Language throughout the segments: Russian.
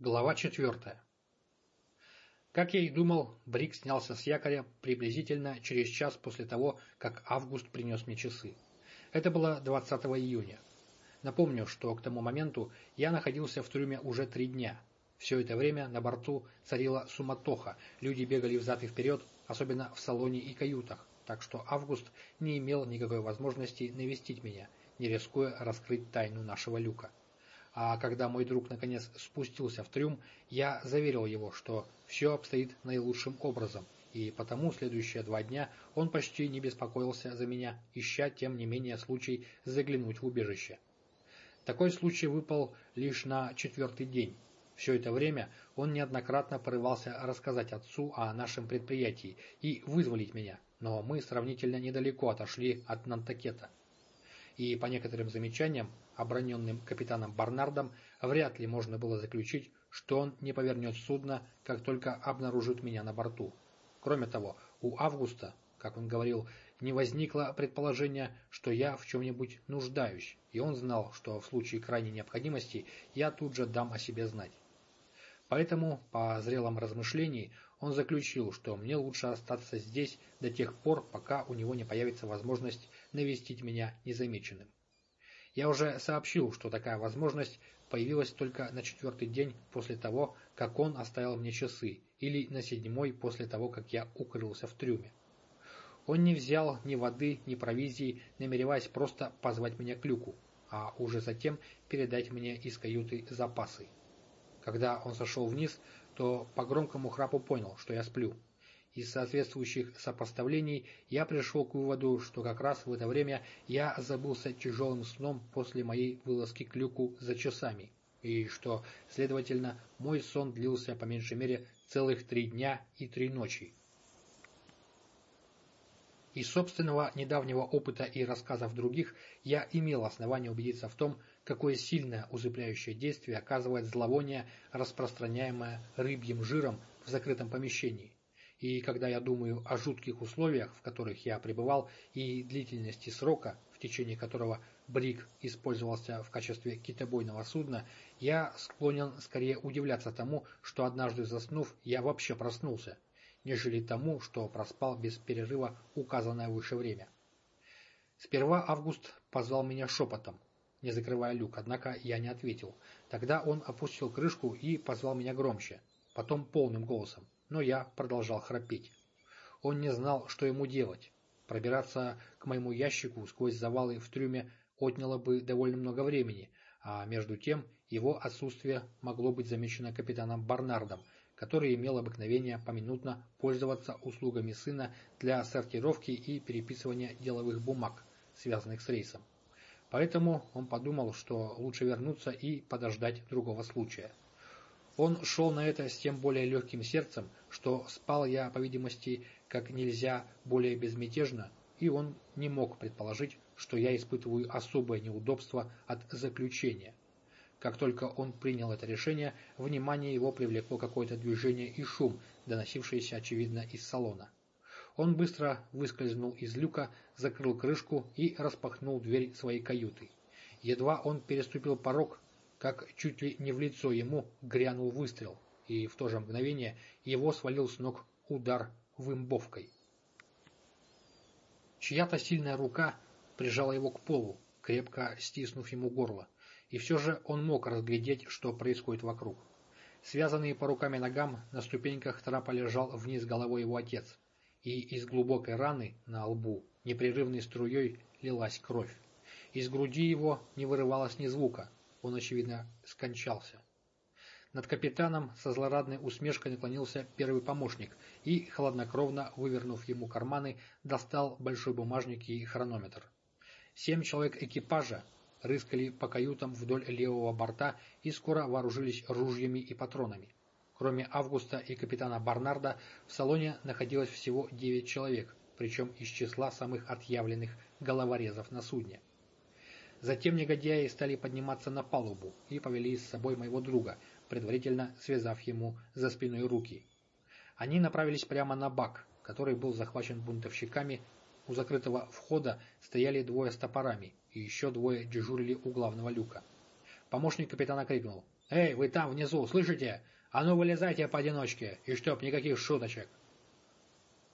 Глава четвертая. Как я и думал, Брик снялся с якоря приблизительно через час после того, как Август принес мне часы. Это было 20 июня. Напомню, что к тому моменту я находился в трюме уже три дня. Все это время на борту царила суматоха, люди бегали взад и вперед, особенно в салоне и каютах, так что Август не имел никакой возможности навестить меня, не рискуя раскрыть тайну нашего люка. А когда мой друг наконец спустился в трюм, я заверил его, что все обстоит наилучшим образом, и потому следующие два дня он почти не беспокоился за меня, ища тем не менее случай заглянуть в убежище. Такой случай выпал лишь на четвертый день. Все это время он неоднократно порывался рассказать отцу о нашем предприятии и вызволить меня, но мы сравнительно недалеко отошли от Нантакета и по некоторым замечаниям, оброненным капитаном Барнардом, вряд ли можно было заключить, что он не повернет судно, как только обнаружит меня на борту. Кроме того, у Августа, как он говорил, не возникло предположения, что я в чем-нибудь нуждаюсь, и он знал, что в случае крайней необходимости я тут же дам о себе знать. Поэтому, по зрелом размышлении, он заключил, что мне лучше остаться здесь до тех пор, пока у него не появится возможность навестить меня незамеченным. Я уже сообщил, что такая возможность появилась только на четвертый день после того, как он оставил мне часы, или на седьмой после того, как я укрылся в трюме. Он не взял ни воды, ни провизии, намереваясь просто позвать меня к люку, а уже затем передать мне из каюты запасы. Когда он сошел вниз, то по громкому храпу понял, что я сплю. Из соответствующих сопоставлений я пришел к выводу, что как раз в это время я забылся тяжелым сном после моей вылазки к люку за часами, и что, следовательно, мой сон длился по меньшей мере целых три дня и три ночи. Из собственного недавнего опыта и рассказов других я имел основание убедиться в том, какое сильное усыпляющее действие оказывает зловоние, распространяемое рыбьим жиром в закрытом помещении. И когда я думаю о жутких условиях, в которых я пребывал, и длительности срока, в течение которого Брик использовался в качестве китобойного судна, я склонен скорее удивляться тому, что однажды заснув, я вообще проснулся, нежели тому, что проспал без перерыва указанное выше время. Сперва Август позвал меня шепотом, не закрывая люк, однако я не ответил. Тогда он опустил крышку и позвал меня громче, потом полным голосом но я продолжал храпеть. Он не знал, что ему делать. Пробираться к моему ящику сквозь завалы в трюме отняло бы довольно много времени, а между тем его отсутствие могло быть замечено капитаном Барнардом, который имел обыкновение поминутно пользоваться услугами сына для сортировки и переписывания деловых бумаг, связанных с рейсом. Поэтому он подумал, что лучше вернуться и подождать другого случая. Он шел на это с тем более легким сердцем, что спал я, по видимости, как нельзя более безмятежно, и он не мог предположить, что я испытываю особое неудобство от заключения. Как только он принял это решение, внимание его привлекло какое-то движение и шум, доносившийся, очевидно, из салона. Он быстро выскользнул из люка, закрыл крышку и распахнул дверь своей каюты. Едва он переступил порог, как чуть ли не в лицо ему грянул выстрел, и в то же мгновение его свалил с ног удар вымбовкой. Чья-то сильная рука прижала его к полу, крепко стиснув ему горло, и все же он мог разглядеть, что происходит вокруг. Связанный по рукам и ногам, на ступеньках трапа лежал вниз головой его отец, и из глубокой раны на лбу непрерывной струей лилась кровь. Из груди его не вырывалось ни звука, он, очевидно, скончался. Над капитаном со злорадной усмешкой наклонился первый помощник и, хладнокровно вывернув ему карманы, достал большой бумажник и хронометр. Семь человек экипажа рыскали по каютам вдоль левого борта и скоро вооружились ружьями и патронами. Кроме Августа и капитана Барнарда, в салоне находилось всего девять человек, причем из числа самых отъявленных головорезов на судне. Затем негодяи стали подниматься на палубу и повели с собой моего друга, предварительно связав ему за спиной руки. Они направились прямо на бак, который был захвачен бунтовщиками. У закрытого входа стояли двое с топорами, и еще двое дежурили у главного люка. Помощник капитана крикнул «Эй, вы там внизу, слышите? А ну вылезайте поодиночке, и чтоб никаких шуточек!»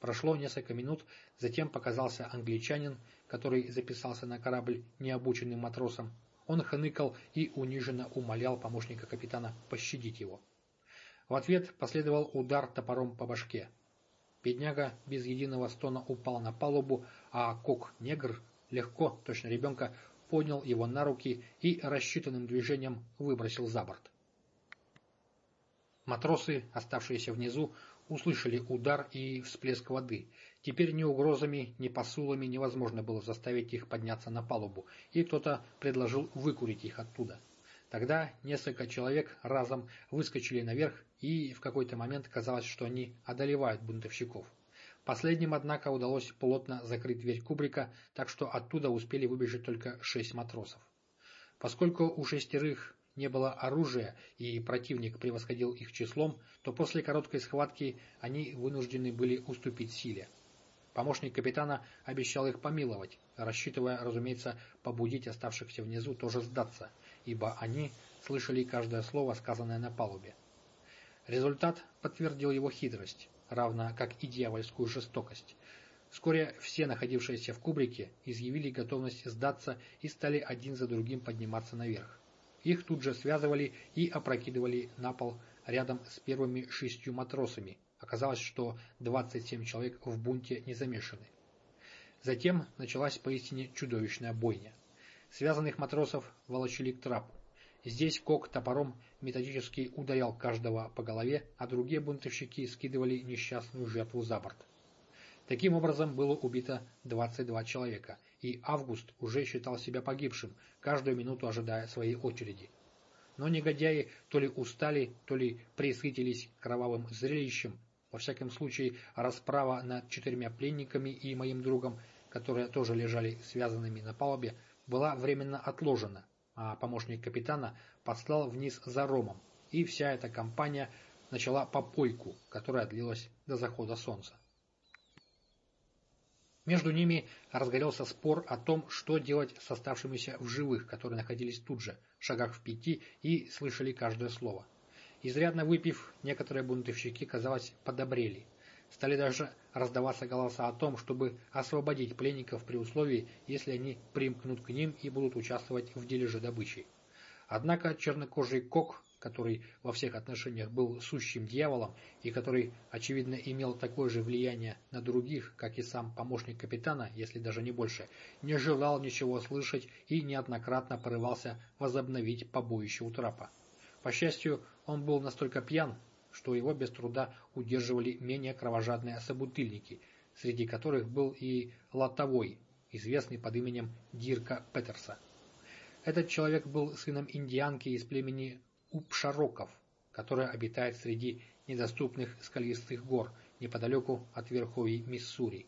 Прошло несколько минут, затем показался англичанин, который записался на корабль необученным матросом. Он хныкал и униженно умолял помощника капитана пощадить его. В ответ последовал удар топором по башке. Бедняга без единого стона упал на палубу, а кок-негр легко, точно ребенка, поднял его на руки и рассчитанным движением выбросил за борт. Матросы, оставшиеся внизу, услышали удар и всплеск воды. Теперь ни угрозами, ни посулами невозможно было заставить их подняться на палубу, и кто-то предложил выкурить их оттуда. Тогда несколько человек разом выскочили наверх, и в какой-то момент казалось, что они одолевают бунтовщиков. Последним, однако, удалось плотно закрыть дверь кубрика, так что оттуда успели выбежать только шесть матросов. Поскольку у шестерых не было оружия и противник превосходил их числом, то после короткой схватки они вынуждены были уступить силе. Помощник капитана обещал их помиловать, рассчитывая, разумеется, побудить оставшихся внизу тоже сдаться, ибо они слышали каждое слово, сказанное на палубе. Результат подтвердил его хитрость равно как и дьявольскую жестокость. Вскоре все находившиеся в кубрике изъявили готовность сдаться и стали один за другим подниматься наверх. Их тут же связывали и опрокидывали на пол рядом с первыми шестью матросами. Оказалось, что 27 человек в бунте не замешаны. Затем началась поистине чудовищная бойня. Связанных матросов волочили к трапу. Здесь Кок топором методически ударял каждого по голове, а другие бунтовщики скидывали несчастную жертву за борт. Таким образом было убито 22 человека, и Август уже считал себя погибшим, каждую минуту ожидая своей очереди. Но негодяи то ли устали, то ли присытились кровавым зрелищем. Во всяком случае, расправа над четырьмя пленниками и моим другом, которые тоже лежали связанными на палубе, была временно отложена, а помощник капитана послал вниз за ромом, и вся эта компания начала попойку, которая длилась до захода солнца. Между ними разгорелся спор о том, что делать с оставшимися в живых, которые находились тут же, в шагах в пяти, и слышали каждое слово. Изрядно выпив, некоторые бунтовщики, казалось, подобрели – Стали даже раздаваться голоса о том, чтобы освободить пленников при условии, если они примкнут к ним и будут участвовать в дележе добычи. Однако чернокожий Кок, который во всех отношениях был сущим дьяволом и который, очевидно, имел такое же влияние на других, как и сам помощник капитана, если даже не больше, не желал ничего слышать и неоднократно порывался возобновить побоище у трапа. По счастью, он был настолько пьян, что его без труда удерживали менее кровожадные собутыльники, среди которых был и Лотовой, известный под именем Дирка Петерса. Этот человек был сыном индианки из племени Упшароков, которая обитает среди недоступных скалистых гор неподалеку от верховий Миссури.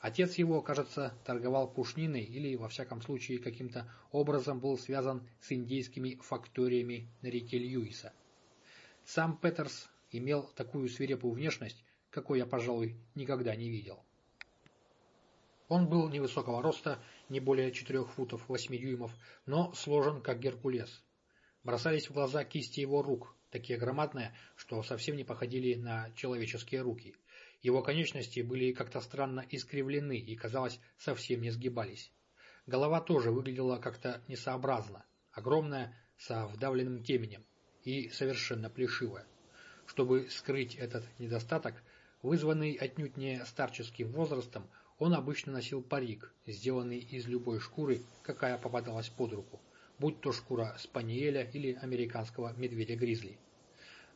Отец его, кажется, торговал пушниной или, во всяком случае, каким-то образом был связан с индейскими факториями на реке Льюиса. Сам Петерс имел такую свирепую внешность, какой я, пожалуй, никогда не видел. Он был невысокого роста, не более четырех футов восьми дюймов, но сложен, как Геркулес. Бросались в глаза кисти его рук, такие громадные, что совсем не походили на человеческие руки. Его конечности были как-то странно искривлены и, казалось, совсем не сгибались. Голова тоже выглядела как-то несообразно, огромная, со вдавленным теменем и совершенно плешивая. Чтобы скрыть этот недостаток, вызванный отнюдь не старческим возрастом, он обычно носил парик, сделанный из любой шкуры, какая попадалась под руку, будь то шкура спаниеля или американского медведя-гризли.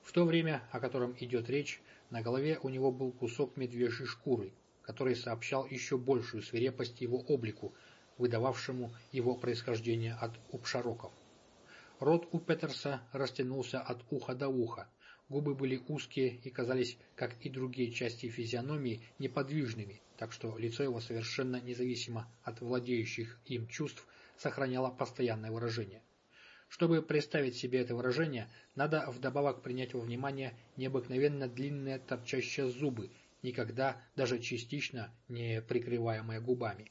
В то время, о котором идет речь, на голове у него был кусок медвежьей шкуры, который сообщал еще большую свирепость его облику, выдававшему его происхождение от упшароков. Рот у Петерса растянулся от уха до уха. Губы были узкие и казались, как и другие части физиономии, неподвижными, так что лицо его совершенно независимо от владеющих им чувств сохраняло постоянное выражение. Чтобы представить себе это выражение, надо вдобавок принять во внимание необыкновенно длинные торчащие зубы, никогда даже частично не прикрываемые губами.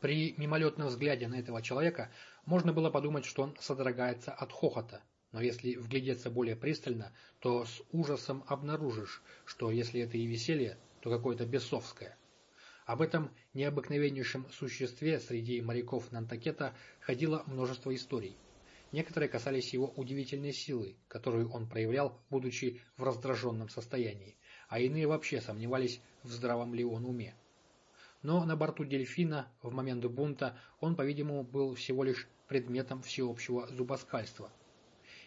При мимолетном взгляде на этого человека Можно было подумать, что он содрогается от хохота, но если вглядеться более пристально, то с ужасом обнаружишь, что если это и веселье, то какое-то бесовское. Об этом необыкновеннейшем существе среди моряков Нантакета ходило множество историй. Некоторые касались его удивительной силы, которую он проявлял, будучи в раздраженном состоянии, а иные вообще сомневались, в здравом ли он уме. Но на борту «Дельфина» в момент бунта он, по-видимому, был всего лишь предметом всеобщего зубоскальства.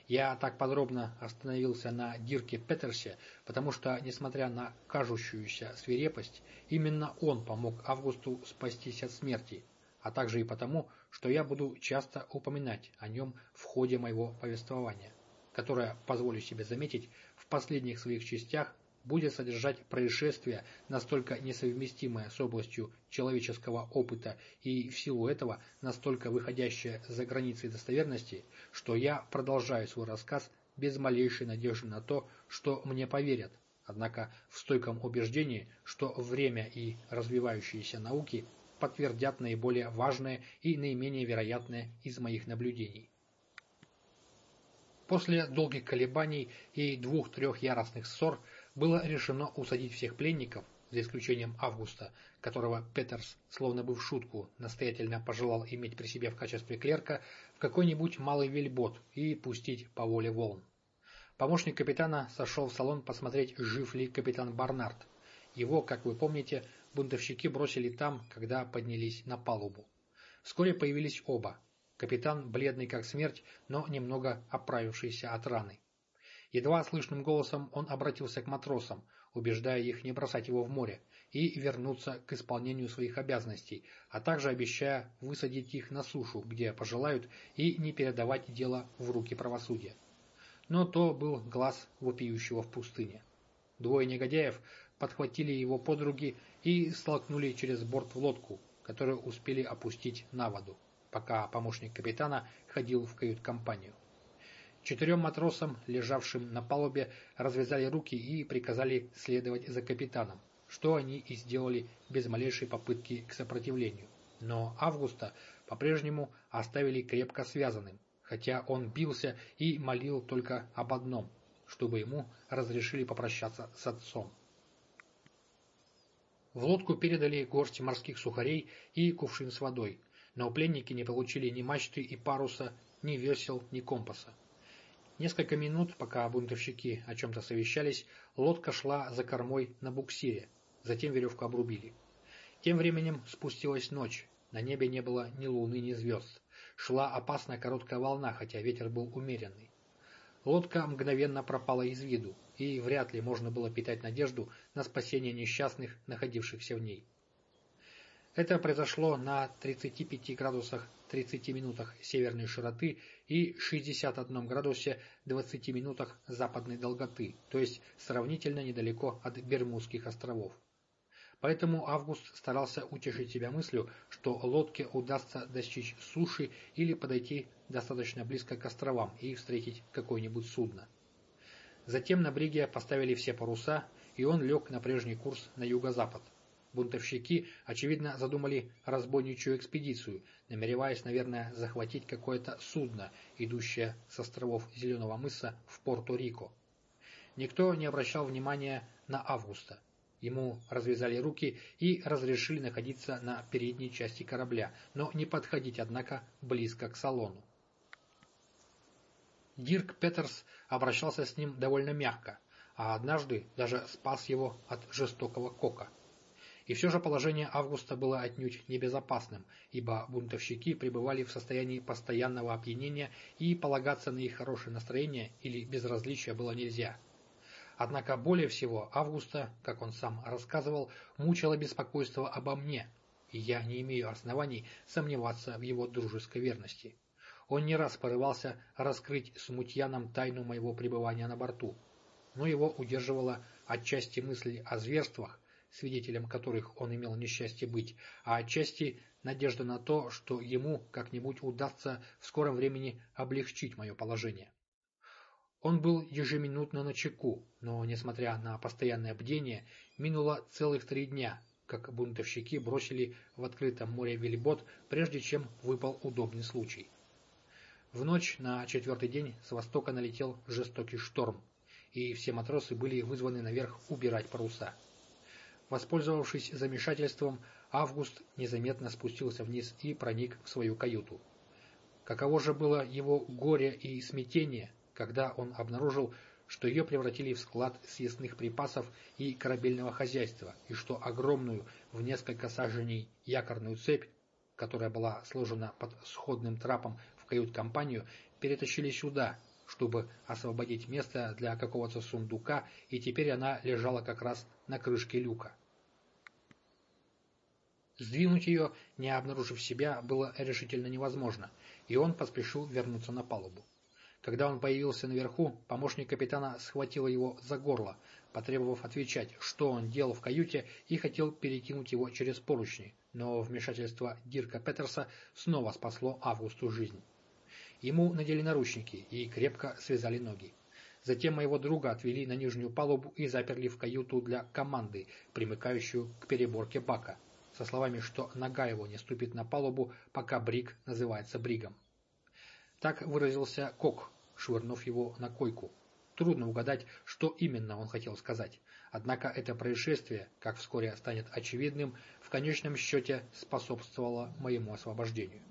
Я так подробно остановился на Дирке Петерсе, потому что, несмотря на кажущуюся свирепость, именно он помог Августу спастись от смерти, а также и потому, что я буду часто упоминать о нем в ходе моего повествования, которое, позволю себе заметить, в последних своих частях будет содержать происшествия, настолько несовместимые с областью человеческого опыта и в силу этого настолько выходящие за границы достоверности, что я продолжаю свой рассказ без малейшей надежды на то, что мне поверят, однако в стойком убеждении, что время и развивающиеся науки подтвердят наиболее важное и наименее вероятное из моих наблюдений. После долгих колебаний и двух-трех яростных ссор было решено усадить всех пленников, за исключением Августа, которого Петерс, словно бы в шутку, настоятельно пожелал иметь при себе в качестве клерка, в какой-нибудь малый вельбот и пустить по воле волн. Помощник капитана сошел в салон посмотреть, жив ли капитан Барнард. Его, как вы помните, бунтовщики бросили там, когда поднялись на палубу. Вскоре появились оба. Капитан, бледный как смерть, но немного оправившийся от раны. Едва слышным голосом он обратился к матросам, убеждая их не бросать его в море и вернуться к исполнению своих обязанностей, а также обещая высадить их на сушу, где пожелают, и не передавать дело в руки правосудия. Но то был глаз вопиющего в пустыне. Двое негодяев подхватили его подруги и столкнули через борт в лодку, которую успели опустить на воду, пока помощник капитана ходил в кают-компанию. Четырем матросам, лежавшим на палубе, развязали руки и приказали следовать за капитаном, что они и сделали без малейшей попытки к сопротивлению. Но Августа по-прежнему оставили крепко связанным, хотя он бился и молил только об одном, чтобы ему разрешили попрощаться с отцом. В лодку передали горсть морских сухарей и кувшин с водой, но пленники не получили ни мачты и паруса, ни весел, ни компаса. Несколько минут, пока бунтовщики о чем-то совещались, лодка шла за кормой на буксире, затем веревку обрубили. Тем временем спустилась ночь, на небе не было ни луны, ни звезд. Шла опасная короткая волна, хотя ветер был умеренный. Лодка мгновенно пропала из виду, и вряд ли можно было питать надежду на спасение несчастных, находившихся в ней. Это произошло на 35 градусах 30 минутах северной широты и 61 градусе 20 минутах западной долготы, то есть сравнительно недалеко от Бермудских островов. Поэтому Август старался утешить себя мыслью, что лодке удастся достичь суши или подойти достаточно близко к островам и встретить какое-нибудь судно. Затем на бриге поставили все паруса, и он лег на прежний курс на юго-запад. Бунтовщики, очевидно, задумали разбойничью экспедицию, намереваясь, наверное, захватить какое-то судно, идущее с островов Зеленого мыса в Порто-Рико. Никто не обращал внимания на Августа. Ему развязали руки и разрешили находиться на передней части корабля, но не подходить, однако, близко к салону. Дирк Петерс обращался с ним довольно мягко, а однажды даже спас его от жестокого кока. И все же положение Августа было отнюдь небезопасным, ибо бунтовщики пребывали в состоянии постоянного опьянения и полагаться на их хорошее настроение или безразличие было нельзя. Однако более всего Августа, как он сам рассказывал, мучило беспокойство обо мне, и я не имею оснований сомневаться в его дружеской верности. Он не раз порывался раскрыть смутьянам тайну моего пребывания на борту, но его удерживала отчасти мысли о зверствах, свидетелем которых он имел несчастье быть, а отчасти надежда на то, что ему как-нибудь удастся в скором времени облегчить мое положение. Он был ежеминутно на чеку, но, несмотря на постоянное бдение, минуло целых три дня, как бунтовщики бросили в открытом море вельбот, прежде чем выпал удобный случай. В ночь на четвертый день с востока налетел жестокий шторм, и все матросы были вызваны наверх убирать паруса. Воспользовавшись замешательством, Август незаметно спустился вниз и проник в свою каюту. Каково же было его горе и смятение, когда он обнаружил, что ее превратили в склад съестных припасов и корабельного хозяйства, и что огромную в несколько саженей якорную цепь, которая была сложена под сходным трапом в кают-компанию, перетащили сюда, чтобы освободить место для какого-то сундука, и теперь она лежала как раз на крышке люка. Сдвинуть ее, не обнаружив себя, было решительно невозможно, и он поспешил вернуться на палубу. Когда он появился наверху, помощник капитана схватил его за горло, потребовав отвечать, что он делал в каюте, и хотел перекинуть его через поручни, но вмешательство Дирка Петерса снова спасло Августу жизнь. Ему надели наручники и крепко связали ноги. Затем моего друга отвели на нижнюю палубу и заперли в каюту для команды, примыкающую к переборке бака, со словами, что нога его не ступит на палубу, пока Бриг называется Бригом. Так выразился Кок, швырнув его на койку. Трудно угадать, что именно он хотел сказать. Однако это происшествие, как вскоре станет очевидным, в конечном счете способствовало моему освобождению.